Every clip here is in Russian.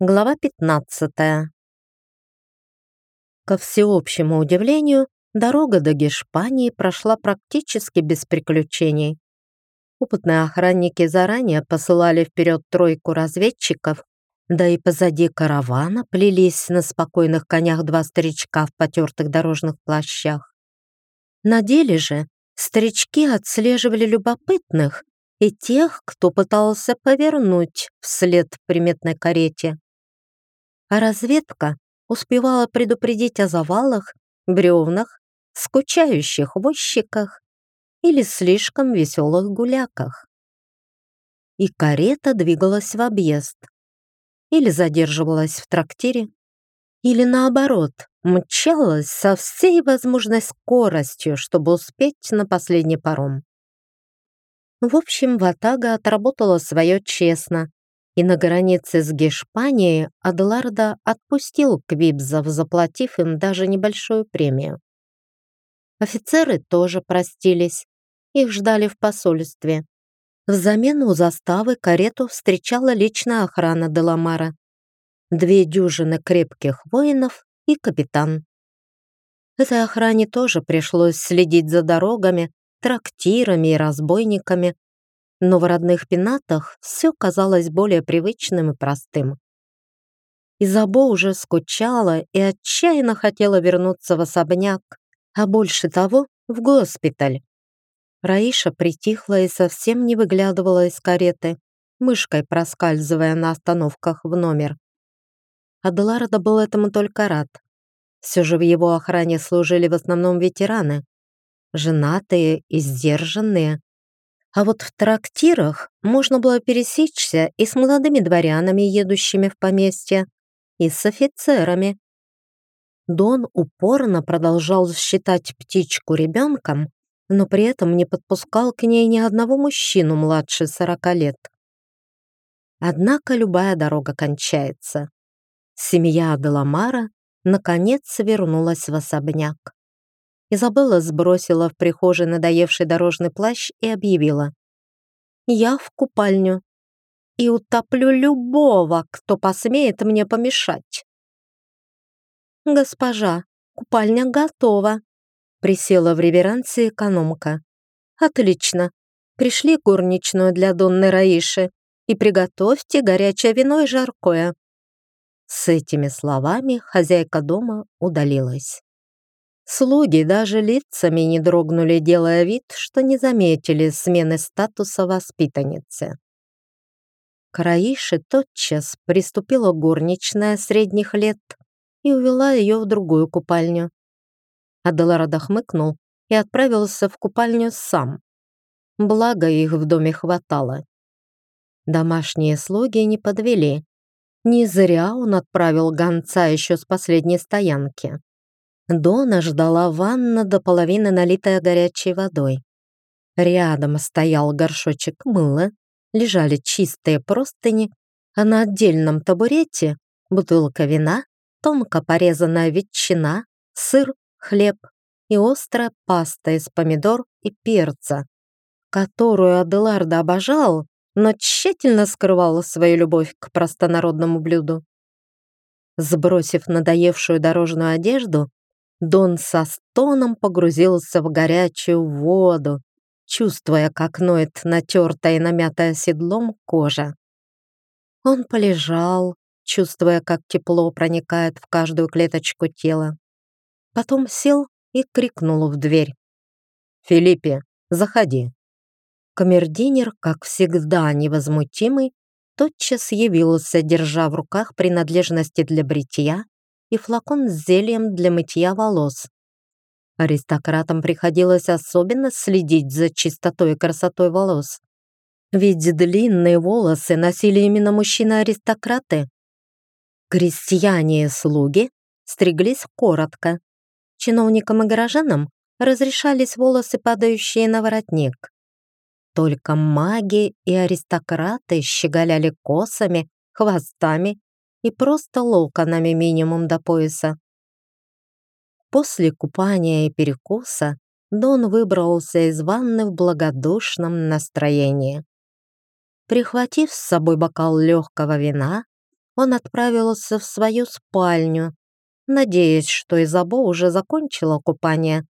Глава 15. Ко всеобщему удивлению, дорога до Гешпании прошла практически без приключений. Опытные охранники заранее посылали вперед тройку разведчиков, да и позади каравана плелись на спокойных конях два старичка в потертых дорожных плащах. На деле же старички отслеживали любопытных и тех, кто пытался повернуть вслед приметной карете а разведка успевала предупредить о завалах, бревнах, скучающих возчиках или слишком веселых гуляках. И карета двигалась в объезд. Или задерживалась в трактире, или наоборот, мчалась со всей возможной скоростью, чтобы успеть на последний паром. В общем, Ватага отработала свое честно и на границе с Гешпанией Аделарда отпустил квибзов, заплатив им даже небольшую премию. Офицеры тоже простились, их ждали в посольстве. Взамен у заставы карету встречала личная охрана Деламара. Две дюжины крепких воинов и капитан. Этой охране тоже пришлось следить за дорогами, трактирами и разбойниками, но в родных пенатах все казалось более привычным и простым. Изабо уже скучала и отчаянно хотела вернуться в особняк, а больше того — в госпиталь. Раиша притихла и совсем не выглядывала из кареты, мышкой проскальзывая на остановках в номер. Аделарда был этому только рад. Все же в его охране служили в основном ветераны, женатые и сдержанные, а вот в трактирах можно было пересечься и с молодыми дворянами, едущими в поместье, и с офицерами. Дон упорно продолжал считать птичку ребенком, но при этом не подпускал к ней ни одного мужчину младше сорока лет. Однако любая дорога кончается. Семья Деламара наконец вернулась в особняк. Изабелла сбросила в прихожей надоевший дорожный плащ и объявила. «Я в купальню и утоплю любого, кто посмеет мне помешать». «Госпожа, купальня готова», — присела в реверансе экономка. «Отлично. Пришли горничную для Донны Раиши и приготовьте горячее вино и жаркое». С этими словами хозяйка дома удалилась. Слуги даже лицами не дрогнули, делая вид, что не заметили смены статуса воспитанницы. К Раише тотчас приступила горничная средних лет и увела ее в другую купальню. Аделарадо хмыкнул и отправился в купальню сам. Благо их в доме хватало. Домашние слуги не подвели. Не зря он отправил гонца еще с последней стоянки. Дона ждала ванна до половины, налитая горячей водой. Рядом стоял горшочек мыла, лежали чистые простыни, а на отдельном табурете бутылка вина, тонко порезанная ветчина, сыр, хлеб и острая паста из помидор и перца, которую Аделардо обожал, но тщательно скрывал свою любовь к простонародному блюду. Сбросив надоевшую дорожную одежду, Дон со стоном погрузился в горячую воду, чувствуя, как ноет натертая и намятая седлом кожа. Он полежал, чувствуя, как тепло проникает в каждую клеточку тела. Потом сел и крикнул в дверь. «Филиппе, заходи!» Камердинер, как всегда невозмутимый, тотчас явился, держа в руках принадлежности для бритья и флакон с зельем для мытья волос. Аристократам приходилось особенно следить за чистотой и красотой волос. Ведь длинные волосы носили именно мужчины-аристократы. Крестьяне и слуги стриглись коротко. Чиновникам и горожанам разрешались волосы, падающие на воротник. Только маги и аристократы щеголяли косами, хвостами и просто локонами минимум до пояса. После купания и перекуса Дон выбрался из ванны в благодушном настроении. Прихватив с собой бокал легкого вина, он отправился в свою спальню, надеясь, что Изабо уже закончила купание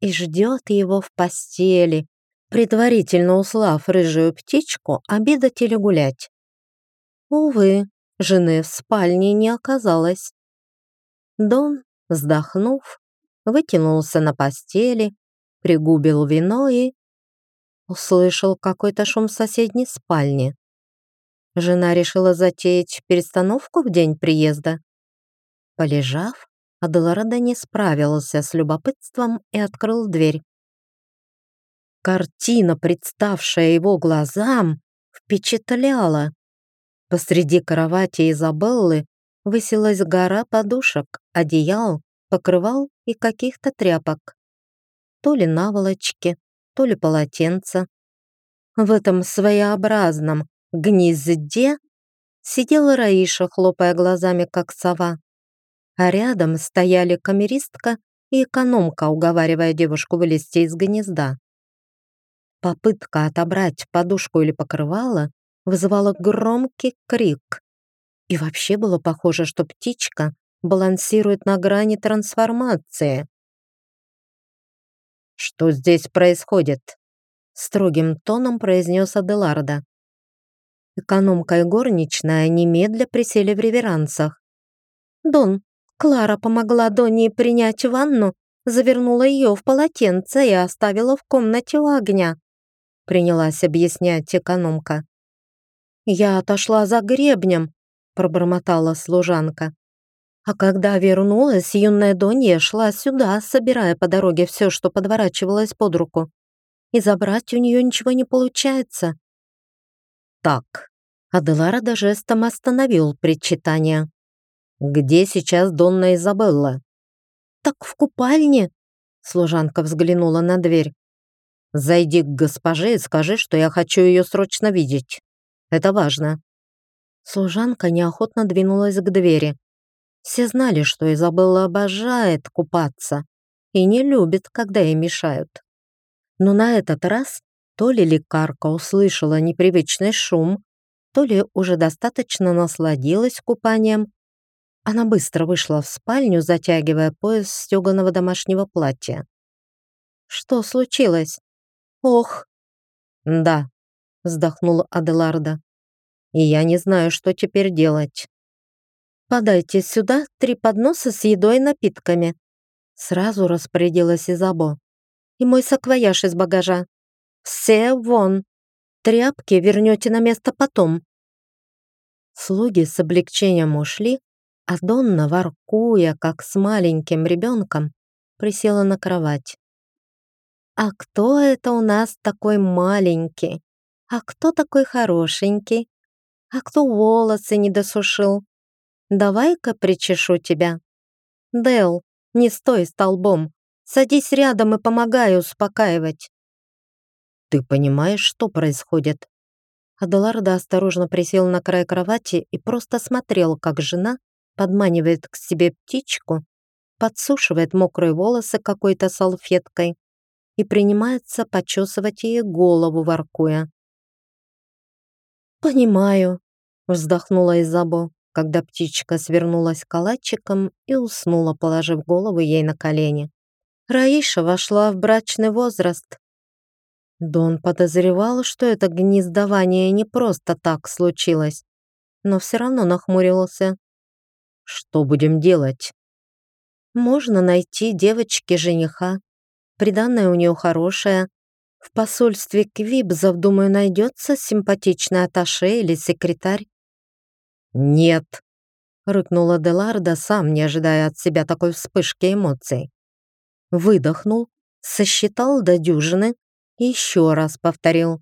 и ждет его в постели, предварительно услав рыжую птичку обедать или гулять. Увы, жены в спальне не оказалось. Дон, вздохнув, вытянулся на постели, пригубил вино и... Услышал какой-то шум в соседней спальне. Жена решила затеять перестановку в день приезда. Полежав, Аделарадо не справился с любопытством и открыл дверь. Картина, представшая его глазам, впечатляла. Посреди кровати Изабеллы высилась гора подушек, одеял, покрывал и каких-то тряпок. То ли наволочки, то ли полотенца. В этом своеобразном гнезде сидела Раиша, хлопая глазами, как сова. А рядом стояли камеристка и экономка, уговаривая девушку вылезти из гнезда. Попытка отобрать подушку или покрывало вызывала громкий крик. И вообще было похоже, что птичка балансирует на грани трансформации. «Что здесь происходит?» строгим тоном произнес Аделарда. Экономка и горничная немедля присели в реверансах. «Дон, Клара помогла Донни принять ванну, завернула ее в полотенце и оставила в комнате у огня», принялась объяснять экономка. «Я отошла за гребнем», пробормотала служанка. А когда вернулась, юная Донья шла сюда, собирая по дороге все, что подворачивалось под руку. И забрать у нее ничего не получается. Так, Аделара жестом остановил причитание. «Где сейчас Донна Изабелла?» «Так в купальне», — служанка взглянула на дверь. «Зайди к госпоже и скажи, что я хочу ее срочно видеть. Это важно». Служанка неохотно двинулась к двери. Все знали, что Изабелла обожает купаться и не любит, когда ей мешают. Но на этот раз то ли лекарка услышала непривычный шум, то ли уже достаточно насладилась купанием. Она быстро вышла в спальню, затягивая пояс стеганого домашнего платья. «Что случилось?» «Ох!» «Да», — вздохнула Аделарда. «И я не знаю, что теперь делать». «Подайте сюда три подноса с едой и напитками». Сразу распорядилась Изабо. «И мой саквояж из багажа. Все вон. Тряпки вернете на место потом». Слуги с облегчением ушли, а Донна, воркуя, как с маленьким ребенком, присела на кровать. «А кто это у нас такой маленький? А кто такой хорошенький? А кто волосы не досушил? Давай-ка причешу тебя. Дел, не стой столбом. Садись рядом и помогай успокаивать. Ты понимаешь, что происходит? Аделарда осторожно присел на край кровати и просто смотрел, как жена подманивает к себе птичку, подсушивает мокрые волосы какой-то салфеткой и принимается почесывать ей голову, воркуя. «Понимаю», — вздохнула Изабо когда птичка свернулась калачиком и уснула, положив голову ей на колени. Раиша вошла в брачный возраст. Дон подозревал, что это гнездование не просто так случилось, но все равно нахмурился. «Что будем делать?» «Можно найти девочке жениха. Приданное у нее хорошее. В посольстве Квибзов, думаю, найдется симпатичный аташе или секретарь. «Нет!» — рыкнула Деларда, сам не ожидая от себя такой вспышки эмоций. Выдохнул, сосчитал до дюжины и еще раз повторил.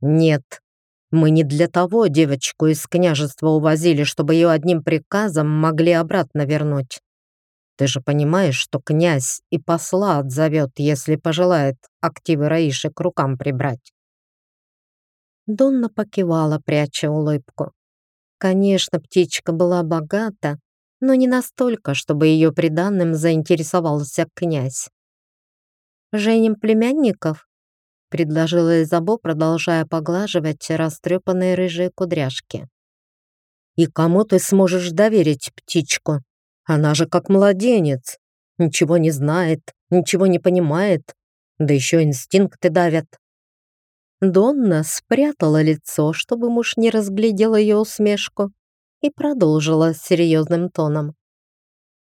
«Нет, мы не для того девочку из княжества увозили, чтобы ее одним приказом могли обратно вернуть. Ты же понимаешь, что князь и посла отзовет, если пожелает активы Раиши к рукам прибрать». Донна покивала, пряча улыбку. Конечно, птичка была богата, но не настолько, чтобы ее приданным заинтересовался князь. «Женим племянников?» — предложила Изабо, продолжая поглаживать растрепанные рыжие кудряшки. И кому ты сможешь доверить птичку? Она же как младенец. Ничего не знает, ничего не понимает. Да еще инстинкты давят. Донна спрятала лицо, чтобы муж не разглядел ее усмешку, и продолжила серьезным тоном.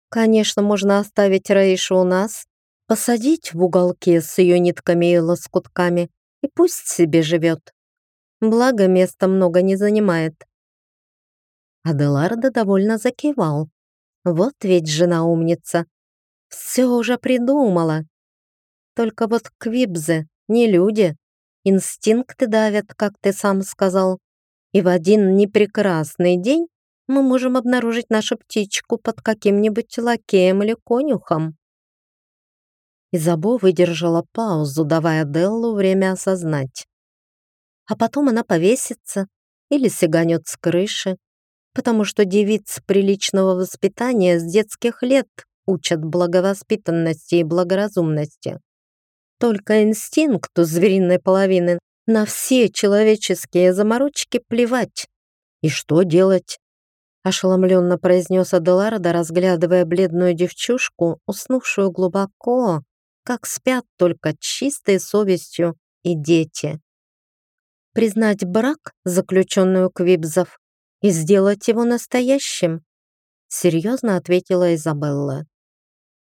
«Конечно, можно оставить Раишу у нас, посадить в уголке с ее нитками и лоскутками, и пусть себе живет. Благо, места много не занимает. Аделарда довольно закивал. Вот ведь жена умница. Все уже придумала. Только вот квибзы не люди. Инстинкты давят, как ты сам сказал. И в один непрекрасный день мы можем обнаружить нашу птичку под каким-нибудь лакеем или конюхом. Изабо выдержала паузу, давая Деллу время осознать. А потом она повесится или сиганет с крыши, потому что девиц приличного воспитания с детских лет учат благовоспитанности и благоразумности. Только инстинкту звериной половины на все человеческие заморочки плевать. И что делать? Ошеломленно произнес Аделарда, разглядывая бледную девчушку, уснувшую глубоко, как спят только чистой совестью и дети. Признать брак, заключенный у Квибзов, и сделать его настоящим, серьезно ответила Изабелла.